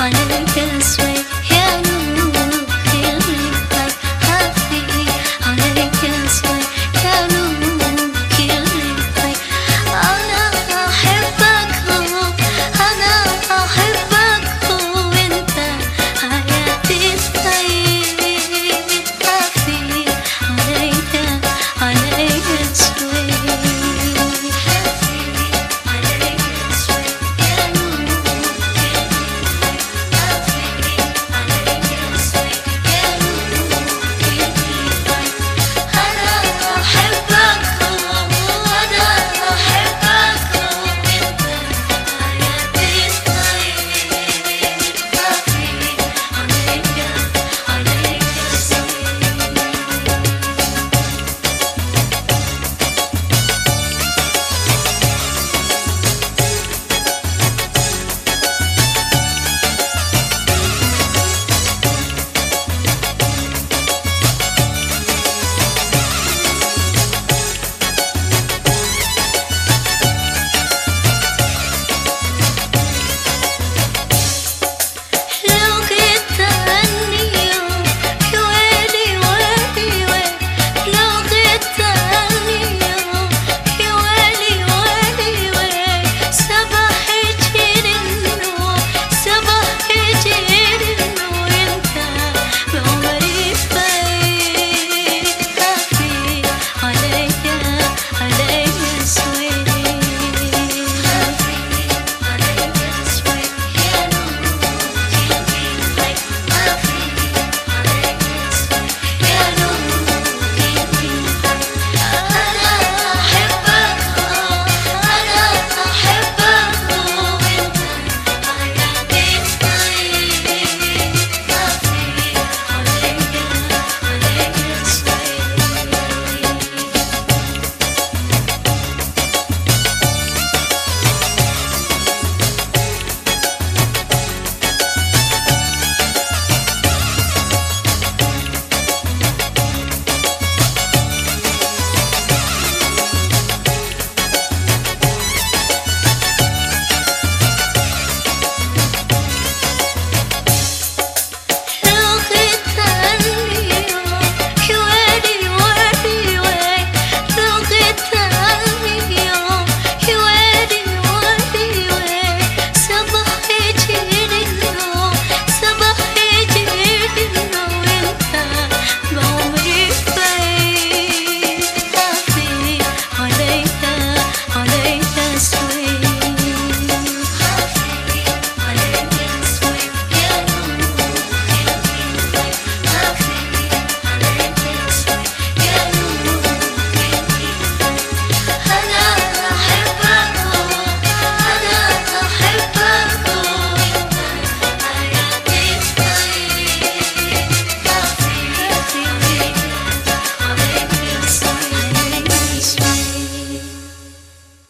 hani